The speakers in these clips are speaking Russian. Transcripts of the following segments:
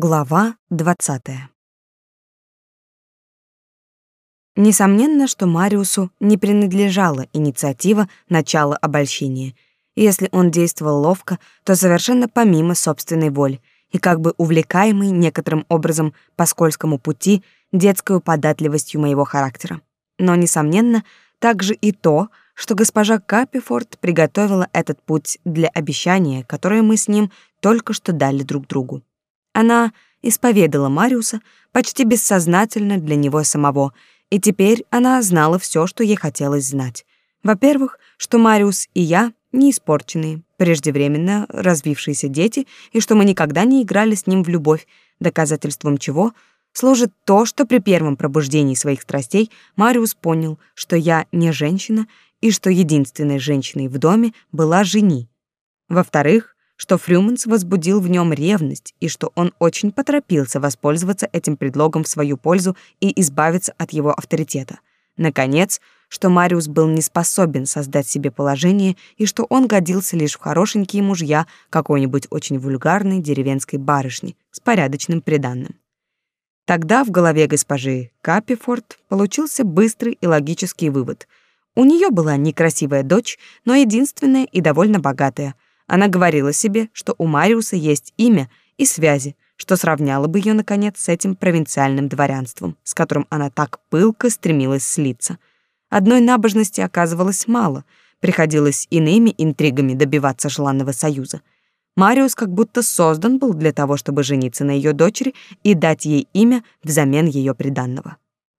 Глава 20. Несомненно, что Мариусу не принадлежала инициатива начала обольщения. Если он действовал ловко, то совершенно помимо собственной воли и как бы увлекаемый некоторым образом по скользкому пути детской податливостью моего характера. Но, несомненно, также и то, что госпожа Капифорд приготовила этот путь для обещания, которое мы с ним только что дали друг другу. Она исповедала Мариуса почти бессознательно для него самого, и теперь она знала все, что ей хотелось знать. Во-первых, что Мариус и я не испорченные, преждевременно развившиеся дети, и что мы никогда не играли с ним в любовь, доказательством чего служит то, что при первом пробуждении своих страстей Мариус понял, что я не женщина и что единственной женщиной в доме была жени. Во-вторых, что Фрюманс возбудил в нем ревность и что он очень поторопился воспользоваться этим предлогом в свою пользу и избавиться от его авторитета. Наконец, что Мариус был не способен создать себе положение и что он годился лишь в хорошенькие мужья какой-нибудь очень вульгарной деревенской барышни с порядочным приданным. Тогда в голове госпожи Капифорд получился быстрый и логический вывод. У нее была некрасивая дочь, но единственная и довольно богатая — она говорила себе, что у Мариуса есть имя и связи, что сравняло бы ее наконец с этим провинциальным дворянством, с которым она так пылко стремилась слиться. Одной набожности оказывалось мало, приходилось иными интригами добиваться желанного союза. Мариус как будто создан был для того, чтобы жениться на ее дочери и дать ей имя взамен ее приданного.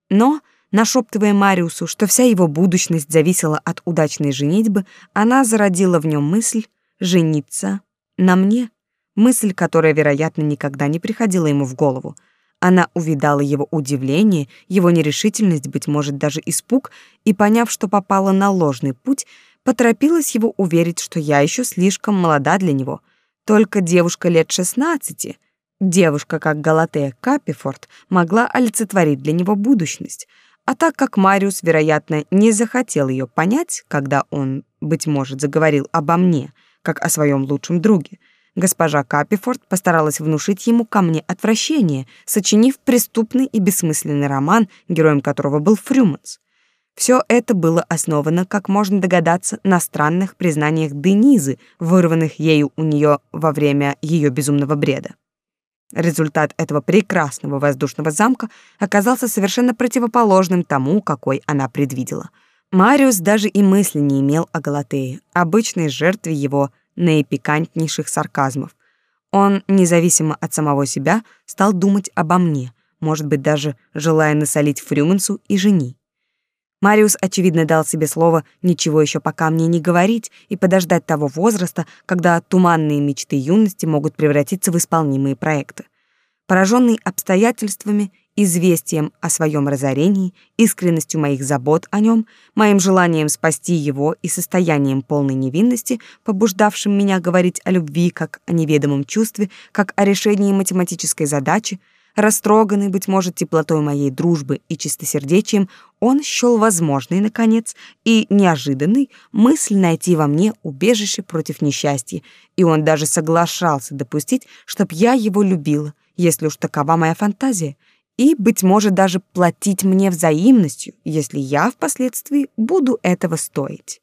Но, нашептывая Мариусу, что вся его будущность зависела от удачной женитьбы, она зародила в нем мысль, жениться на мне, мысль, которая, вероятно, никогда не приходила ему в голову. Она увидала его удивление, его нерешительность, быть может, даже испуг, и, поняв, что попала на ложный путь, поторопилась его уверить, что я еще слишком молода для него. Только девушка лет шестнадцати, девушка, как Галатея Капифорд, могла олицетворить для него будущность. А так как Мариус, вероятно, не захотел ее понять, когда он, быть может, заговорил обо мне — как о своем лучшем друге. Госпожа Капифорд постаралась внушить ему ко мне отвращение, сочинив преступный и бессмысленный роман, героем которого был Фрюманс. Все это было основано, как можно догадаться, на странных признаниях Денизы, вырванных ею у нее во время ее безумного бреда. Результат этого прекрасного воздушного замка оказался совершенно противоположным тому, какой она предвидела — Мариус даже и мысли не имел о Галатее, обычной жертве его наипикантнейших сарказмов. Он, независимо от самого себя, стал думать обо мне, может быть, даже желая насолить Фрюмансу и жени. Мариус, очевидно, дал себе слово ничего еще пока мне не говорить и подождать того возраста, когда туманные мечты юности могут превратиться в исполнимые проекты. Пораженный обстоятельствами известием о своем разорении, искренностью моих забот о нем, моим желанием спасти его и состоянием полной невинности, побуждавшим меня говорить о любви как о неведомом чувстве, как о решении математической задачи, растроганный, быть может, теплотой моей дружбы и чистосердечием, он счел возможной, наконец, и неожиданной мысль найти во мне убежище против несчастья, и он даже соглашался допустить, чтоб я его любила, если уж такова моя фантазия — и, быть может, даже платить мне взаимностью, если я впоследствии буду этого стоить.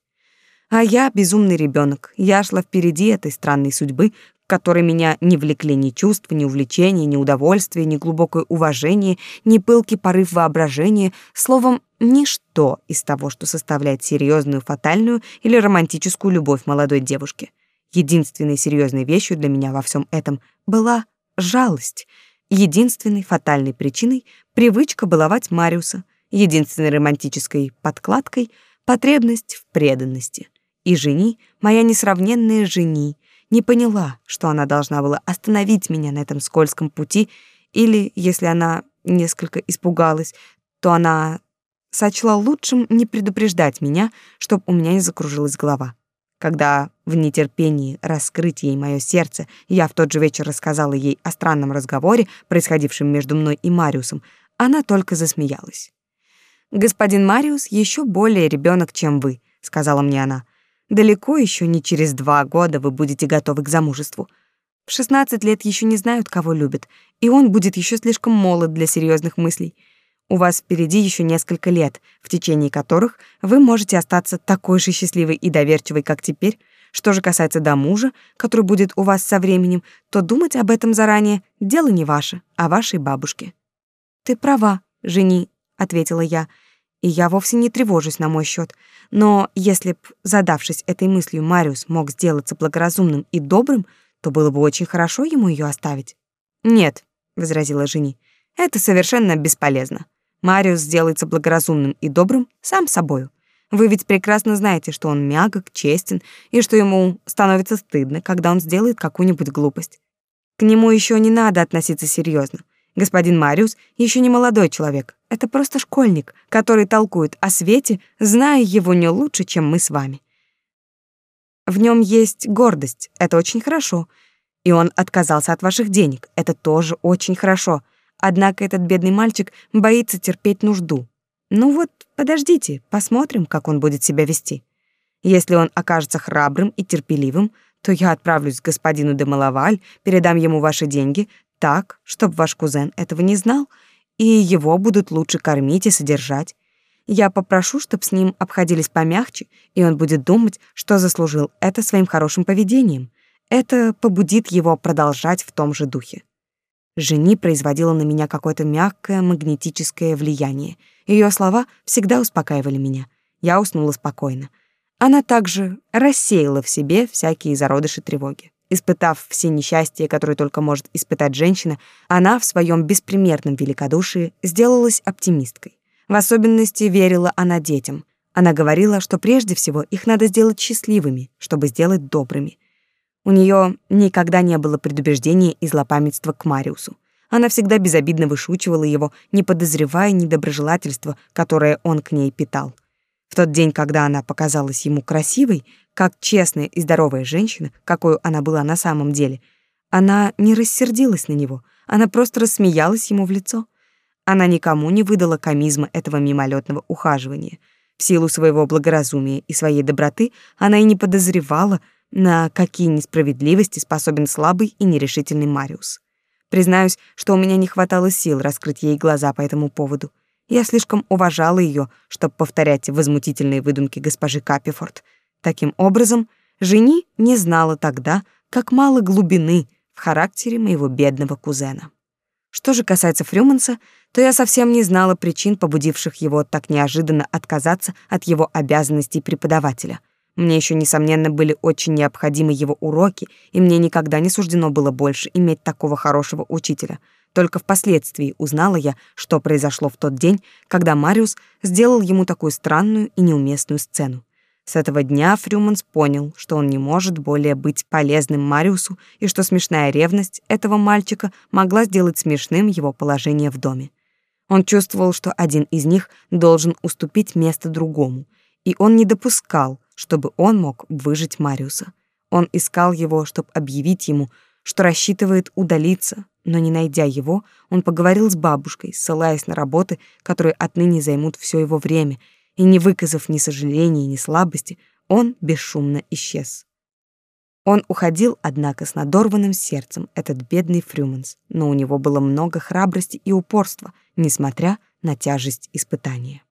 А я безумный ребенок, я шла впереди этой странной судьбы, в которой меня не влекли ни чувства, ни увлечения, ни удовольствия, ни глубокое уважение, ни пылкий порыв воображения, словом, ничто из того, что составляет серьезную, фатальную или романтическую любовь молодой девушки. Единственной серьезной вещью для меня во всем этом была жалость — Единственной фатальной причиной привычка баловать Мариуса, единственной романтической подкладкой потребность в преданности. И жени, моя несравненная жени, не поняла, что она должна была остановить меня на этом скользком пути, или, если она несколько испугалась, то она сочла лучшим не предупреждать меня, чтобы у меня не закружилась голова. Когда в нетерпении раскрыть ей мое сердце, я в тот же вечер рассказала ей о странном разговоре, происходившем между мной и Мариусом, она только засмеялась. «Господин Мариус еще более ребенок, чем вы», — сказала мне она. «Далеко еще не через два года вы будете готовы к замужеству. В 16 лет еще не знают, кого любят, и он будет еще слишком молод для серьезных мыслей. У вас впереди еще несколько лет, в течение которых вы можете остаться такой же счастливой и доверчивой, как теперь. Что же касается до мужа, который будет у вас со временем, то думать об этом заранее — дело не ваше, а вашей бабушки. «Ты права, жени», — ответила я, и я вовсе не тревожусь на мой счет. Но если б, задавшись этой мыслью, Мариус мог сделаться благоразумным и добрым, то было бы очень хорошо ему ее оставить. «Нет», — возразила жени, — «это совершенно бесполезно. Мариус сделается благоразумным и добрым сам собою. Вы ведь прекрасно знаете, что он мягок, честен, и что ему становится стыдно, когда он сделает какую-нибудь глупость. К нему еще не надо относиться серьезно. Господин Мариус еще не молодой человек, это просто школьник, который толкует о свете, зная его не лучше, чем мы с вами. В нем есть гордость, это очень хорошо. И он отказался от ваших денег, это тоже очень хорошо. Однако этот бедный мальчик боится терпеть нужду. Ну вот, подождите, посмотрим, как он будет себя вести. Если он окажется храбрым и терпеливым, то я отправлюсь к господину де Малаваль, передам ему ваши деньги, так, чтобы ваш кузен этого не знал, и его будут лучше кормить и содержать. Я попрошу, чтобы с ним обходились помягче, и он будет думать, что заслужил это своим хорошим поведением. Это побудит его продолжать в том же духе. Жени производила на меня какое-то мягкое магнетическое влияние. Ее слова всегда успокаивали меня. Я уснула спокойно. Она также рассеяла в себе всякие зародыши тревоги. Испытав все несчастья, которые только может испытать женщина, она в своем беспримерном великодушии сделалась оптимисткой. В особенности верила она детям. Она говорила, что прежде всего их надо сделать счастливыми, чтобы сделать добрыми. У нее никогда не было предубеждения и злопамятства к Мариусу. Она всегда безобидно вышучивала его, не подозревая недоброжелательства, которое он к ней питал. В тот день, когда она показалась ему красивой, как честная и здоровая женщина, какой она была на самом деле, она не рассердилась на него, она просто рассмеялась ему в лицо. Она никому не выдала комизма этого мимолетного ухаживания. В силу своего благоразумия и своей доброты она и не подозревала, на какие несправедливости способен слабый и нерешительный Мариус. Признаюсь, что у меня не хватало сил раскрыть ей глаза по этому поводу. Я слишком уважала ее, чтобы повторять возмутительные выдумки госпожи Капифорд. Таким образом, жени не знала тогда, как мало глубины в характере моего бедного кузена. Что же касается Фрюманса, то я совсем не знала причин, побудивших его так неожиданно отказаться от его обязанностей преподавателя — мне еще, несомненно, были очень необходимы его уроки, и мне никогда не суждено было больше иметь такого хорошего учителя. Только впоследствии узнала я, что произошло в тот день, когда Мариус сделал ему такую странную и неуместную сцену. С этого дня Фрюманс понял, что он не может более быть полезным Мариусу и что смешная ревность этого мальчика могла сделать смешным его положение в доме. Он чувствовал, что один из них должен уступить место другому, и он не допускал, чтобы он мог выжить Мариуса. Он искал его, чтобы объявить ему, что рассчитывает удалиться, но не найдя его, он поговорил с бабушкой, ссылаясь на работы, которые отныне займут все его время, и не выказав ни сожаления, ни слабости, он бесшумно исчез. Он уходил, однако, с надорванным сердцем, этот бедный Фрюманс, но у него было много храбрости и упорства, несмотря на тяжесть испытания.